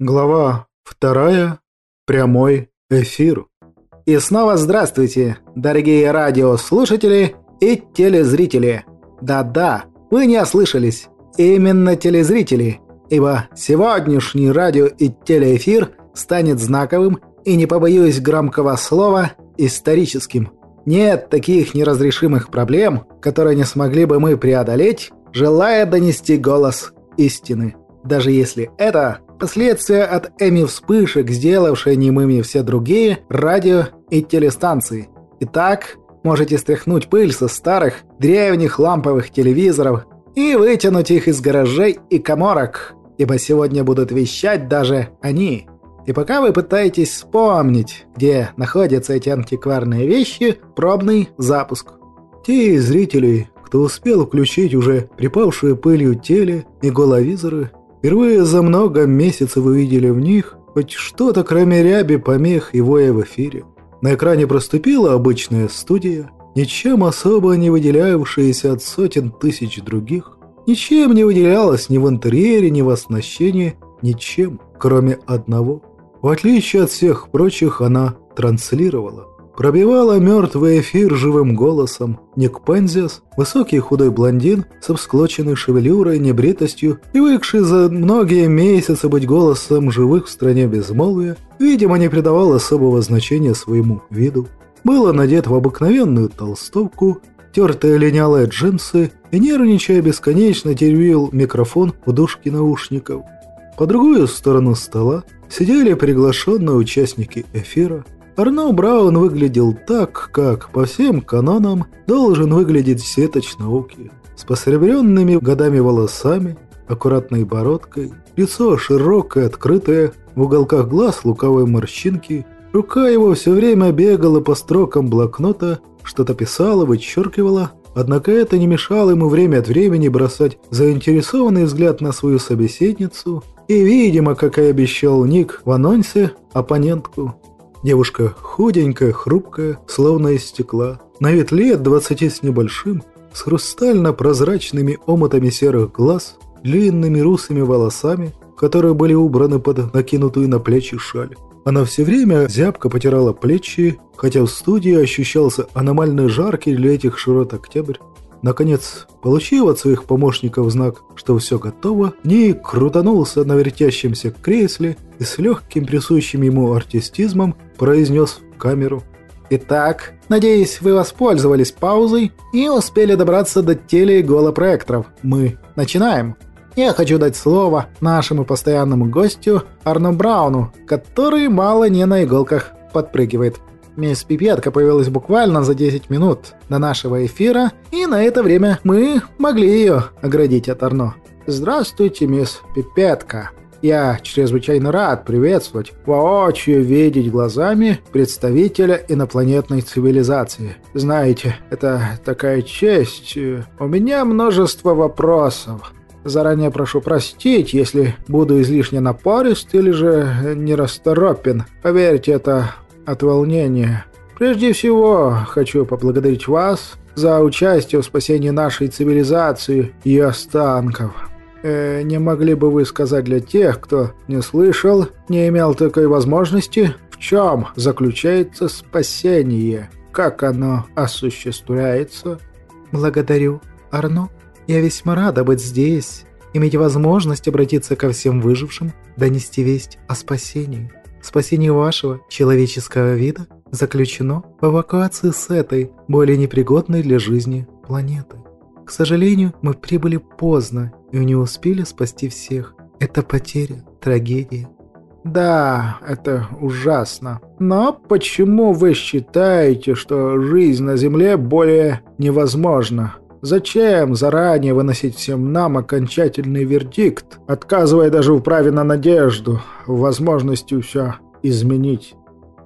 Глава вторая. Прямой эфир. И снова здравствуйте, дорогие радиослушатели и телезрители. Да-да, вы не ослышались. Именно телезрители. Ибо сегодняшний радио и телеэфир станет знаковым и, не побоюсь громкого слова, историческим. Нет таких неразрешимых проблем, которые не смогли бы мы преодолеть, желая донести голос истины. Даже если это Последствия от эми-вспышек, сделавшие немыми все другие радио и телестанции. Итак, можете стряхнуть пыль со старых, древних ламповых телевизоров и вытянуть их из гаражей и коморок, ибо сегодня будут вещать даже они. И пока вы пытаетесь вспомнить, где находятся эти антикварные вещи, пробный запуск. Те зрители, кто успел включить уже припавшие пылью теле и головизоры, Впервые за много месяцев увидели в них хоть что-то, кроме ряби, помех и воя в эфире. На экране проступила обычная студия, ничем особо не выделявшаяся от сотен тысяч других. Ничем не выделялась ни в интерьере, ни в оснащении, ничем, кроме одного. В отличие от всех прочих, она транслировала. Пробивала мертвый эфир живым голосом. Ник Пензиас, высокий худой блондин, с обсклоченной шевелюрой, небритостью и выкший за многие месяцы быть голосом живых в стране безмолвия, видимо, не придавал особого значения своему виду. Было надет в обыкновенную толстовку, тертые линялые джинсы и, нервничая бесконечно, тервил микрофон в дужке наушников. По другую сторону стола сидели приглашенные участники эфира – Арно Браун выглядел так, как по всем канонам должен выглядеть сеточ науки. С посребренными годами волосами, аккуратной бородкой, лицо широкое, открытое, в уголках глаз луковой морщинки, рука его все время бегала по строкам блокнота, что-то писала, вычеркивала, однако это не мешало ему время от времени бросать заинтересованный взгляд на свою собеседницу и, видимо, как и обещал Ник в анонсе, оппонентку. Девушка худенькая, хрупкая, словно из стекла. На вид лет двадцати с небольшим, с хрустально-прозрачными омотами серых глаз, длинными русыми волосами, которые были убраны под накинутую на плечи шаль. Она все время зябко потирала плечи, хотя в студии ощущался аномально жаркий для этих широт октябрь. Наконец, получив от своих помощников знак, что все готово, Ник крутанулся на вертящемся кресле и с легким присущим ему артистизмом произнес в камеру. «Итак, надеюсь, вы воспользовались паузой и успели добраться до теле- и голопроекторов. Мы начинаем!» Я хочу дать слово нашему постоянному гостю Арну Брауну, который мало не на иголках подпрыгивает. Мисс Пипетка появилась буквально за 10 минут до нашего эфира, и на это время мы могли ее оградить от Арно. «Здравствуйте, мисс Пипетка. Я чрезвычайно рад приветствовать, воочию видеть глазами представителя инопланетной цивилизации. Знаете, это такая честь. У меня множество вопросов. Заранее прошу простить, если буду излишне напорист или же нерасторопен. Поверьте, это от волнения. Прежде всего, хочу поблагодарить вас за участие в спасении нашей цивилизации и останков. Э, не могли бы вы сказать для тех, кто не слышал, не имел такой возможности, в чем заключается спасение? Как оно осуществляется? Благодарю, Арно. Я весьма рада быть здесь, иметь возможность обратиться ко всем выжившим, донести весть о спасении. Спасение вашего человеческого вида заключено в эвакуации с этой, более непригодной для жизни планеты. К сожалению, мы прибыли поздно и не успели спасти всех. Это потеря, трагедия. Да, это ужасно. Но почему вы считаете, что жизнь на Земле более невозможна? Зачем заранее выносить всем нам окончательный вердикт, отказывая даже в праве на надежду, в возможности все изменить?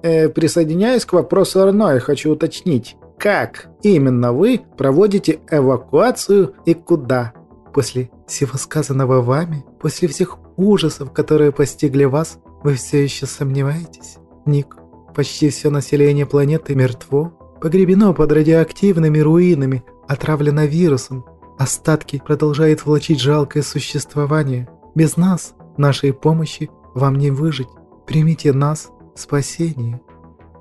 Э, присоединяясь к вопросу Арно, я хочу уточнить, как именно вы проводите эвакуацию и куда? После всего сказанного вами, после всех ужасов, которые постигли вас, вы все еще сомневаетесь? Ник, почти все население планеты мертво, погребено под радиоактивными руинами, отравлена вирусом. Остатки продолжают влачить жалкое существование. Без нас, нашей помощи, Вам не выжить. Примите нас, спасение».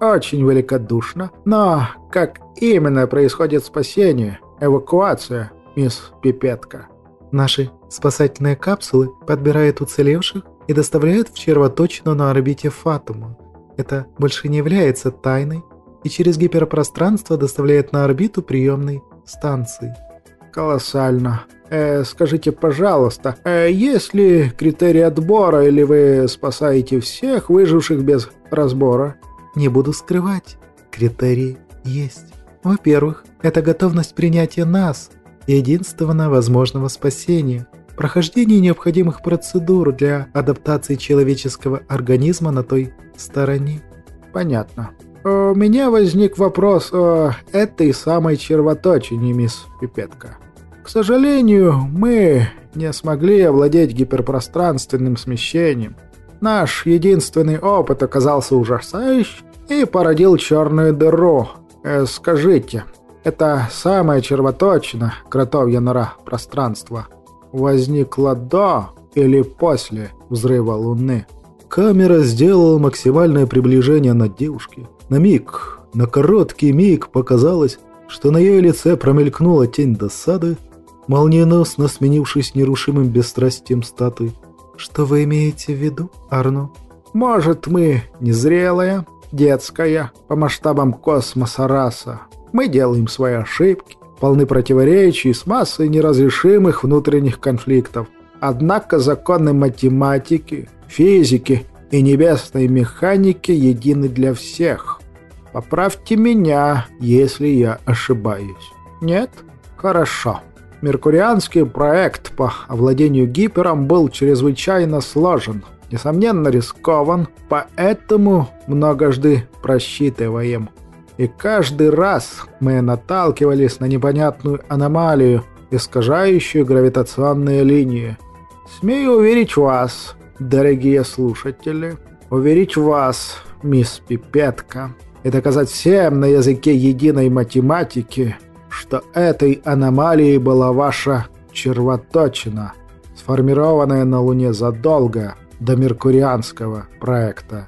«Очень великодушно. Но как именно происходит спасение, эвакуация, мисс Пипетка?» Наши спасательные капсулы подбирают уцелевших и доставляют в червоточину на орбите Фатума. Это больше не является тайной и через гиперпространство доставляет на орбиту приемной станции. Колоссально. Э, скажите, пожалуйста, э, есть ли критерий отбора или вы спасаете всех выживших без разбора? Не буду скрывать, критерии есть. Во-первых, это готовность принятия нас, единственного возможного спасения, прохождение необходимых процедур для адаптации человеческого организма на той стороне. Понятно. У меня возник вопрос о этой самой червоточине, мисс Пипетка. К сожалению, мы не смогли овладеть гиперпространственным смещением. Наш единственный опыт оказался ужасающим и породил черную дыру. Э, скажите, это самая червоточина, кротовья нора пространства, возникла до или после взрыва Луны? Камера сделала максимальное приближение над девушкой. На миг, на короткий миг показалось, что на ее лице промелькнула тень досады, молниеносно сменившись нерушимым бесстрастием статуи. «Что вы имеете в виду, Арно?» «Может, мы незрелая, детская, по масштабам космоса раса. Мы делаем свои ошибки, полны противоречий с массой неразрешимых внутренних конфликтов. Однако законы математики, физики и небесной механики едины для всех. Поправьте меня, если я ошибаюсь. Нет? Хорошо. Меркурианский проект по овладению гипером был чрезвычайно сложен, несомненно рискован, поэтому многожды просчитываем. И каждый раз мы наталкивались на непонятную аномалию, искажающую гравитационные линии. Смею уверить вас, дорогие слушатели, уверить вас, мисс Пипетка, и доказать всем на языке единой математики – что этой аномалией была ваша червоточина, сформированная на Луне задолго до меркурианского проекта.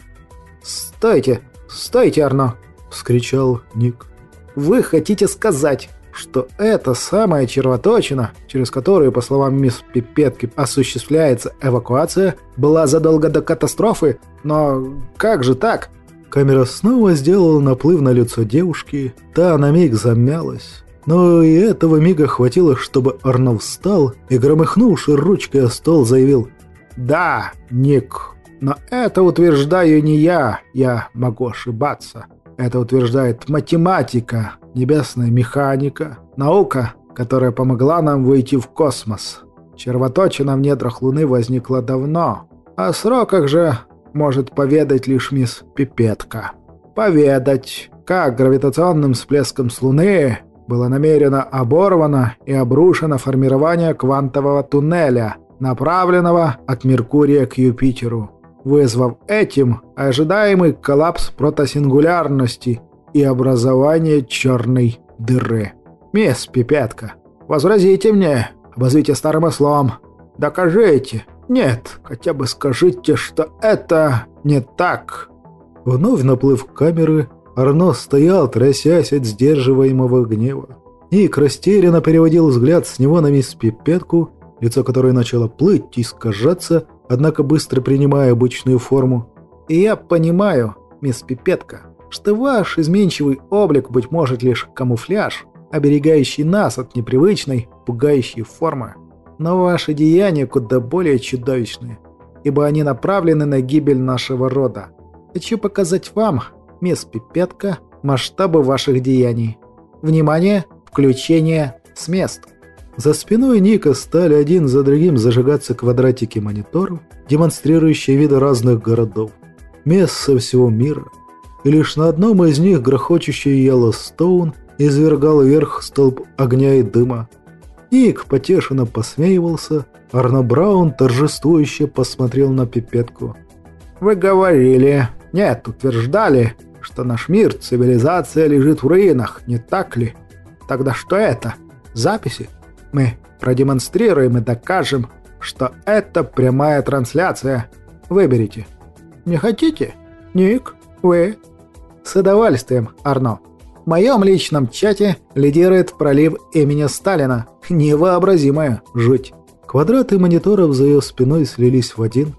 «Стойте! Стойте, Арно!» — вскричал Ник. «Вы хотите сказать, что это самая червоточина, через которую, по словам мисс Пипетки, осуществляется эвакуация, была задолго до катастрофы? Но как же так?» Камера снова сделала наплыв на лицо девушки, та на миг замялась. Но и этого мига хватило, чтобы Арно встал и, громыхнувши ручкой о стол, заявил «Да, Ник, но это утверждаю не я, я могу ошибаться. Это утверждает математика, небесная механика, наука, которая помогла нам выйти в космос. Червоточина в недрах Луны возникла давно, о сроках же может поведать лишь мисс Пипетка. Поведать, как гравитационным всплеском с Луны было намеренно оборвано и обрушено формирование квантового туннеля, направленного от Меркурия к Юпитеру, вызвав этим ожидаемый коллапс протосингулярности и образование черной дыры. «Мисс Пипетка, возразите мне, обозвите старым ослом, докажите, нет, хотя бы скажите, что это не так». Вновь наплыв камеры Арно стоял, трясясь от сдерживаемого гнева. Ник растерянно переводил взгляд с него на мисс Пипетку, лицо которой начало плыть и искажаться, однако быстро принимая обычную форму. «И я понимаю, мисс Пипетка, что ваш изменчивый облик, быть может, лишь камуфляж, оберегающий нас от непривычной, пугающей формы. Но ваши деяния куда более чудовищные, ибо они направлены на гибель нашего рода. Хочу показать вам, мисс Пипетка, масштабы ваших деяний. Внимание! Включение с мест. За спиной Ника стали один за другим зажигаться квадратики мониторов, демонстрирующие виды разных городов, мест со всего мира. И лишь на одном из них грохочущий Йеллоустоун извергал вверх столб огня и дыма. Ник потешенно посмеивался, Арно Браун торжествующе посмотрел на пипетку. «Вы говорили, нет, утверждали, что наш мир, цивилизация лежит в руинах, не так ли? Тогда что это? Записи? Мы продемонстрируем и докажем, что это прямая трансляция. Выберите. Не хотите? Ник? Вы? С удовольствием, Арно. В моем личном чате лидирует пролив имени Сталина. Невообразимая жуть. Квадраты мониторов за ее спиной слились в один.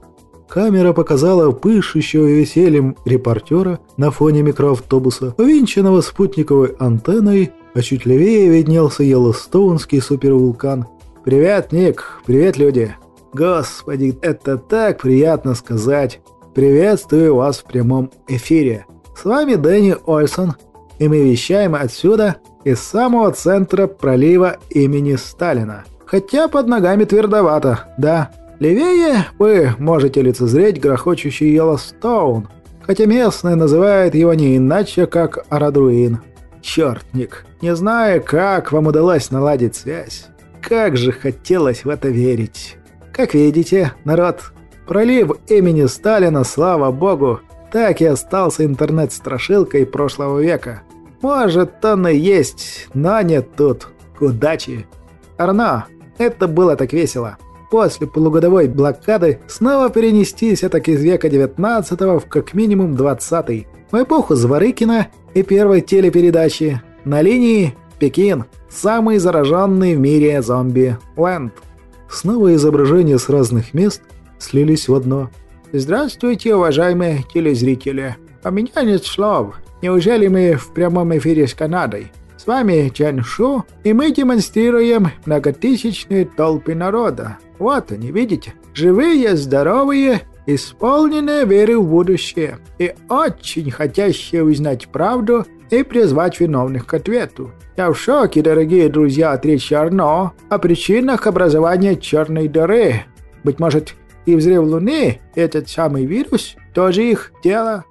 Камера показала пышущего весельем репортера на фоне микроавтобуса, увенчанного спутниковой антенной, а чуть левее виднелся Йеллоустоунский супервулкан. «Привет, Ник! Привет, люди! Господи, это так приятно сказать! Приветствую вас в прямом эфире! С вами Дэнни Ольсон, и мы вещаем отсюда, из самого центра пролива имени Сталина. Хотя под ногами твердовато, да. Левее вы можете лицезреть грохочущий Йеллоустоун, хотя местные называют его не иначе, как Арадруин. Черт, Ник, не знаю, как вам удалось наладить связь. Как же хотелось в это верить. Как видите, народ, пролив имени Сталина, слава богу, так и остался интернет-страшилкой прошлого века. Может, он и есть, но нет тут. Удачи. Арно, это было так весело. После полугодовой блокады снова перенестись так из века 19 в как минимум 20 в эпоху Зворыкина и первой телепередачи на линии Пекин, самый зараженный в мире зомби-ленд. Снова изображения с разных мест слились в одно. Здравствуйте, уважаемые телезрители. У меня нет слов. Неужели мы в прямом эфире с Канадой? С вами Чен Шу, и мы демонстрируем многотысячные толпы народа. Вот они, видите? Живые, здоровые, исполненные веры в будущее и очень хотящие узнать правду и призвать виновных к ответу. Я в шоке, дорогие друзья от речи Арно о причинах образования черной дыры. Быть может, и взрыв Луны, этот самый вирус, тоже их дело?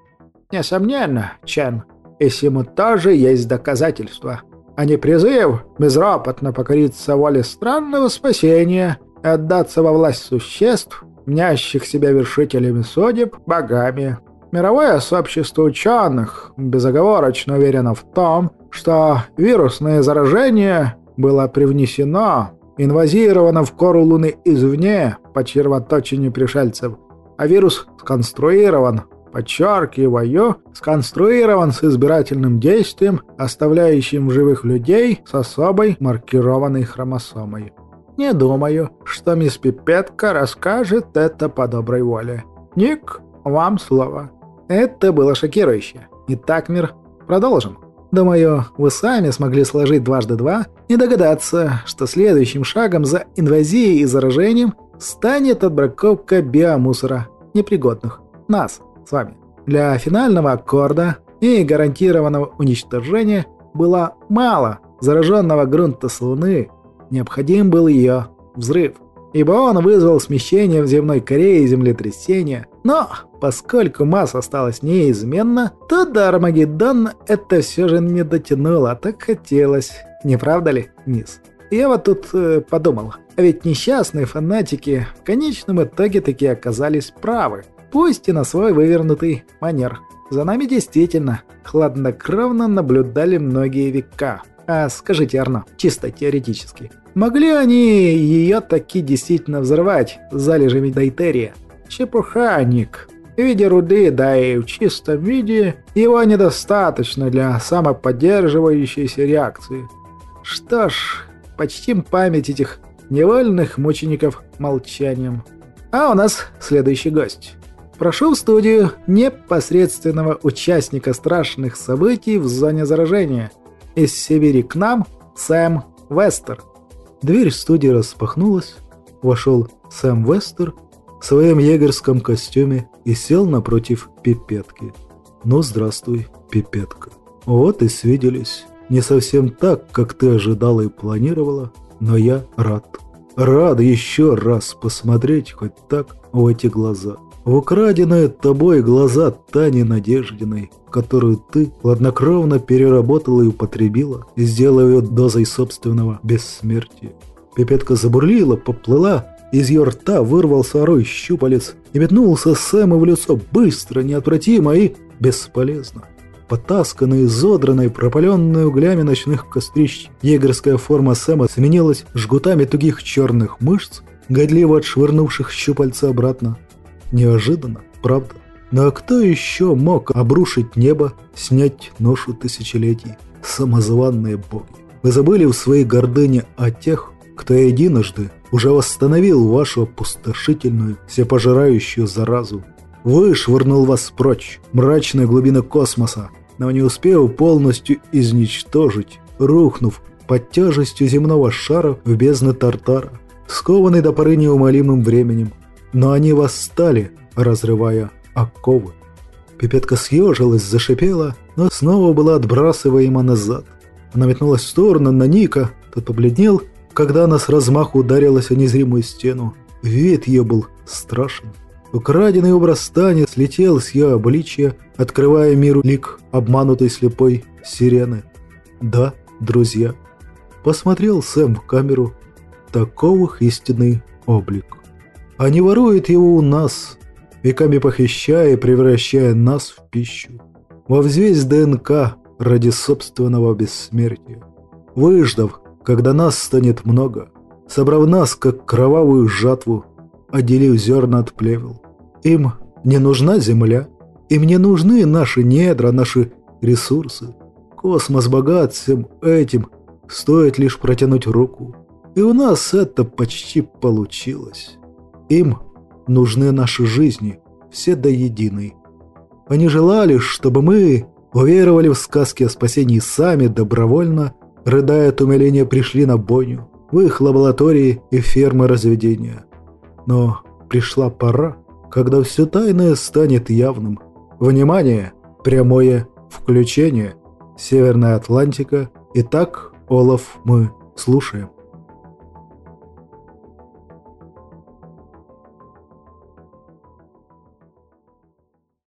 Несомненно, Чен, и всему тоже есть доказательства. А не призыв безропотно покориться воле странного спасения и отдаться во власть существ, мнящих себя вершителями судеб, богами. Мировое сообщество ученых безоговорочно уверено в том, что вирусное заражение было привнесено, инвазировано в кору Луны извне по червоточине пришельцев, а вирус сконструирован, подчеркиваю, сконструирован с избирательным действием, оставляющим живых людей с особой маркированной хромосомой. Не думаю, что мисс Пипетка расскажет это по доброй воле. Ник, вам слово. Это было шокирующе. Итак, мир, продолжим. Думаю, вы сами смогли сложить дважды два и догадаться, что следующим шагом за инвазией и заражением станет отбраковка биомусора, непригодных, нас с вами. Для финального аккорда и гарантированного уничтожения было мало зараженного грунта с Луны необходим был ее взрыв, ибо он вызвал смещение в земной коре и землетрясение. Но, поскольку масса осталась неизменна, то до Армагеддона это все же не дотянуло, а так хотелось. Не правда ли, мисс? Я вот тут э, подумал, а ведь несчастные фанатики в конечном итоге таки оказались правы. Пусть и на свой вывернутый манер. За нами действительно хладнокровно наблюдали многие века. А скажите, Арно, чисто теоретически, могли они ее таки действительно взорвать залежами дейтерия? Чепуха, Ник. В виде руды, да и в чистом виде, его недостаточно для самоподдерживающейся реакции. Что ж, почтим память этих невольных мучеников молчанием. А у нас следующий гость. Прошу в студию непосредственного участника страшных событий в зоне заражения – из Сибири к нам Сэм Вестер». Дверь студии распахнулась. Вошел Сэм Вестер в своем егерском костюме и сел напротив пипетки. «Ну, здравствуй, пипетка. Вот и свиделись. Не совсем так, как ты ожидала и планировала, но я рад. Рад еще раз посмотреть хоть так в эти глаза. В украденные тобой глаза Тани Надеждиной, которую ты хладнокровно переработала и употребила, сделав ее дозой собственного бессмертия. Пипетка забурлила, поплыла, из ее рта вырвался орой щупалец и метнулся Сэму в лицо быстро, неотвратимо и бесполезно. Потасканная, изодранная, пропаленная углями ночных кострищ, егерская форма Сэма сменилась жгутами тугих черных мышц, годливо отшвырнувших щупальца обратно. Неожиданно, правда? Но кто еще мог обрушить небо, снять ношу тысячелетий? Самозванные боги. Вы забыли в своей гордыне о тех, кто единожды уже восстановил вашу опустошительную, всепожирающую заразу. Вышвырнул вас прочь, мрачной глубины космоса, но не успел полностью изничтожить, рухнув под тяжестью земного шара в бездны Тартара, скованный до поры неумолимым временем. Но они восстали, разрывая оковы. Пипетка съежилась, зашипела, но снова была отбрасываема назад. Она метнулась в сторону на Ника, тот побледнел, когда она с размаху ударилась о незримую стену. Вид ее был страшен. Украденный образ Тани слетел с ее обличия, открывая миру лик обманутой слепой сирены. Да, друзья, посмотрел Сэм в камеру, таков их истинный облик. Они воруют его у нас, веками похищая и превращая нас в пищу. Во взвесь ДНК ради собственного бессмертия. Выждав, когда нас станет много, собрав нас, как кровавую жатву, отделив зерна от плевел. Им не нужна земля, им не нужны наши недра, наши ресурсы. Космос богат всем этим, стоит лишь протянуть руку. И у нас это почти получилось. Им нужны наши жизни, все до единой. Они желали, чтобы мы уверовали в сказки о спасении сами добровольно, рыдая от умиления, пришли на бойню, в их лаборатории и фермы разведения. Но пришла пора, когда все тайное станет явным. Внимание! Прямое включение. Северная Атлантика. Итак, Олаф, мы слушаем.